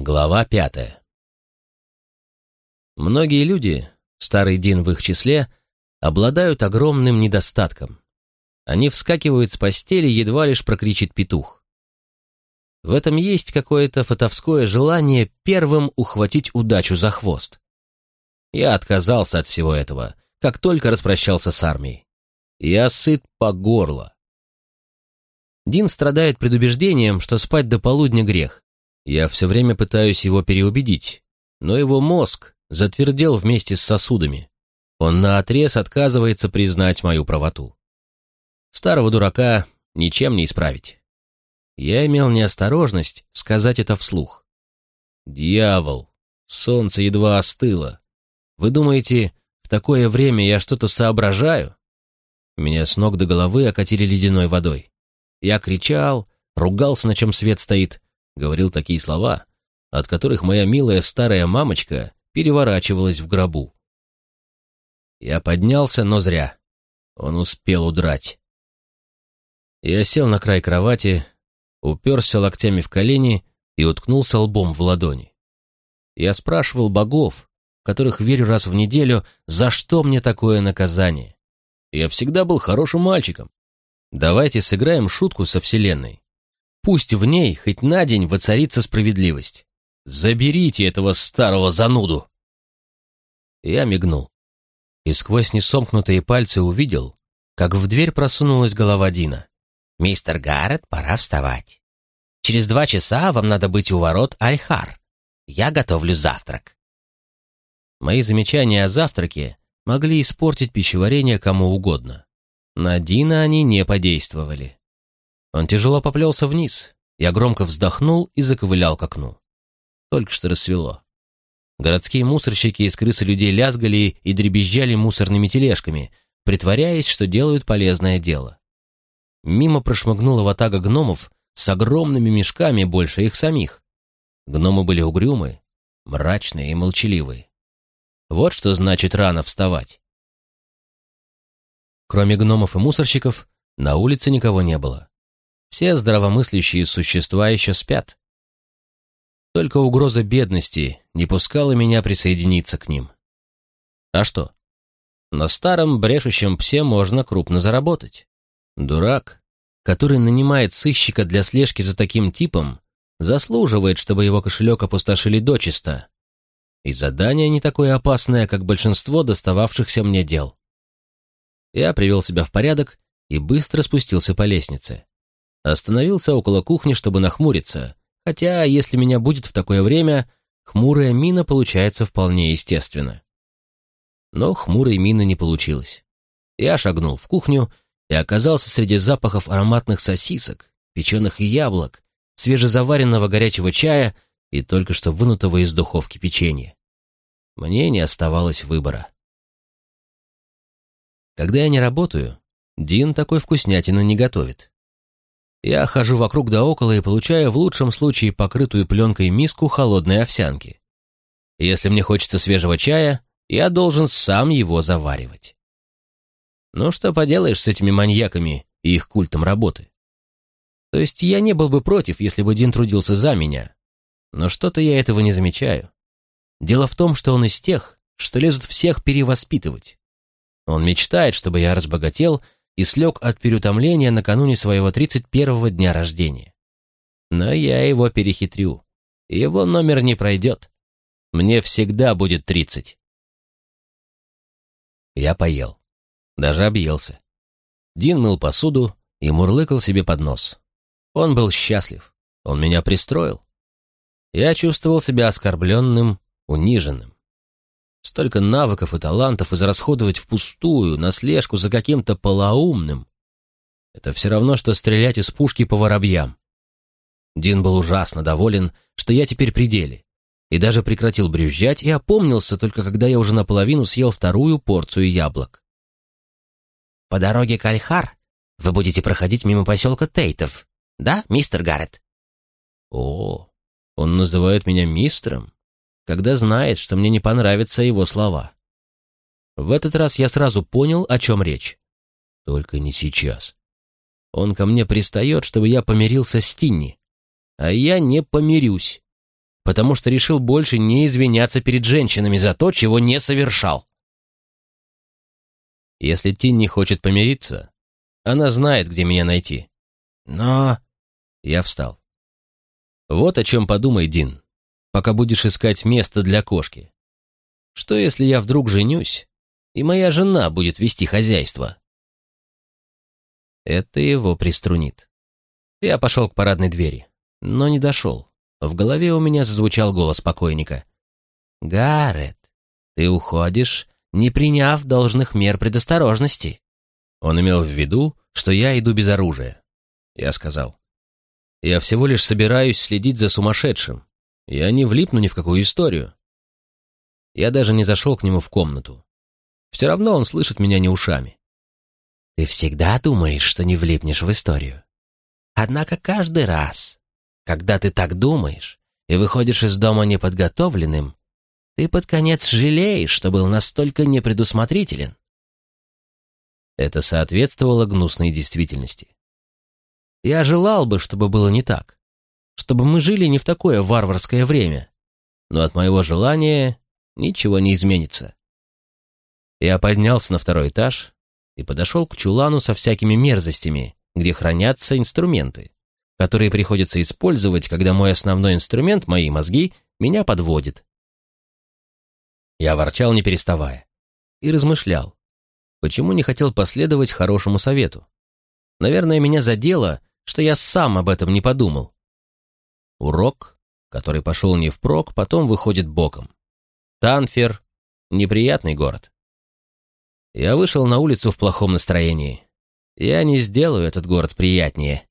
Глава пятая. Многие люди, старый Дин в их числе, обладают огромным недостатком. Они вскакивают с постели, едва лишь прокричит петух. В этом есть какое-то фатовское желание первым ухватить удачу за хвост. Я отказался от всего этого, как только распрощался с армией. Я сыт по горло. Дин страдает предубеждением, что спать до полудня грех, я все время пытаюсь его переубедить, но его мозг затвердел вместе с сосудами. Он наотрез отказывается признать мою правоту. Старого дурака ничем не исправить. Я имел неосторожность сказать это вслух. «Дьявол! Солнце едва остыло. Вы думаете, в такое время я что-то соображаю?» Меня с ног до головы окатили ледяной водой. Я кричал, ругался, на чем свет стоит, говорил такие слова, от которых моя милая старая мамочка переворачивалась в гробу. Я поднялся, но зря. Он успел удрать. Я сел на край кровати, уперся локтями в колени и уткнулся лбом в ладони. Я спрашивал богов, которых верю раз в неделю, за что мне такое наказание. Я всегда был хорошим мальчиком. Давайте сыграем шутку со Вселенной. Пусть в ней хоть на день воцарится справедливость. Заберите этого старого зануду!» Я мигнул. И сквозь несомкнутые пальцы увидел, как в дверь просунулась голова Дина. «Мистер Гаррет, пора вставать. Через два часа вам надо быть у ворот Альхар. Я готовлю завтрак». Мои замечания о завтраке могли испортить пищеварение кому угодно. На Дина они не подействовали. Он тяжело поплелся вниз. Я громко вздохнул и заковылял к окну. Только что рассвело. Городские мусорщики из крысы людей лязгали и дребезжали мусорными тележками, притворяясь, что делают полезное дело. Мимо прошмыгнула ватага гномов с огромными мешками больше их самих. Гномы были угрюмы, мрачные и молчаливые. Вот что значит рано вставать. Кроме гномов и мусорщиков, на улице никого не было. Все здравомыслящие существа еще спят. Только угроза бедности не пускала меня присоединиться к ним. А что? На старом брешущем псе можно крупно заработать. Дурак, который нанимает сыщика для слежки за таким типом, заслуживает, чтобы его кошелек опустошили дочисто. И задание не такое опасное, как большинство достававшихся мне дел. Я привел себя в порядок и быстро спустился по лестнице. Остановился около кухни, чтобы нахмуриться, хотя, если меня будет в такое время, хмурая мина получается вполне естественно. Но хмурой мины не получилось. Я шагнул в кухню и оказался среди запахов ароматных сосисок, печеных яблок, свежезаваренного горячего чая и только что вынутого из духовки печенья. Мне не оставалось выбора. Когда я не работаю, Дин такой вкуснятины не готовит. Я хожу вокруг да около и получаю в лучшем случае покрытую пленкой миску холодной овсянки. Если мне хочется свежего чая, я должен сам его заваривать. Ну что поделаешь с этими маньяками и их культом работы? То есть я не был бы против, если бы Дин трудился за меня. Но что-то я этого не замечаю. Дело в том, что он из тех, что лезут всех перевоспитывать. Он мечтает, чтобы я разбогател и слег от переутомления накануне своего 31-го дня рождения. Но я его перехитрю. Его номер не пройдет. Мне всегда будет 30. Я поел. Даже объелся. Дин мыл посуду и мурлыкал себе под нос. Он был счастлив. Он меня пристроил. Я чувствовал себя оскорбленным, униженным. Столько навыков и талантов израсходовать впустую, на слежку за каким-то полоумным. Это все равно, что стрелять из пушки по воробьям. Дин был ужасно доволен, что я теперь при деле, и даже прекратил брюзжать и опомнился только когда я уже наполовину съел вторую порцию яблок. «По дороге к Альхар вы будете проходить мимо поселка Тейтов, да, мистер Гаррет?» «О, он называет меня мистером?» Когда знает, что мне не понравятся его слова. В этот раз я сразу понял, о чем речь. Только не сейчас. Он ко мне пристает, чтобы я помирился с Тинни. А я не помирюсь. потому что решил больше не извиняться перед женщинами за то, чего не совершал. Если Тин не хочет помириться, она знает, где меня найти. Но... Я встал. Вот о чем подумай, Дин, пока будешь искать место для кошки. Что, если я вдруг женюсь, и моя жена будет вести хозяйство? Это его приструнит. Я пошел к парадной двери, но не дошел. В голове у меня зазвучал голос покойника. «Гаррет, ты уходишь, не приняв должных мер предосторожности». Он имел в виду, что я иду без оружия. Я сказал. «Я всего лишь собираюсь следить за сумасшедшим. Я не влипну ни в какую историю». Я даже не зашел к нему в комнату. Все равно он слышит меня не ушами. «Ты всегда думаешь, что не влипнешь в историю. Однако каждый раз, когда ты так думаешь и выходишь из дома неподготовленным, ты под конец жалеешь, что был настолько непредусмотрителен. Это соответствовало гнусной действительности. Я желал бы, чтобы было не так, чтобы мы жили не в такое варварское время, но от моего желания ничего не изменится. Я поднялся на второй этаж и подошел к чулану со всякими мерзостями, где хранятся инструменты которые приходится использовать, когда мой основной инструмент, мои мозги, меня подводит. Я ворчал, не переставая, и размышлял, почему не хотел последовать хорошему совету. Наверное, меня задело, что я сам об этом не подумал. Урок, который пошел не впрок, потом выходит боком. Танфер — неприятный город. Я вышел на улицу в плохом настроении. Я не сделаю этот город приятнее.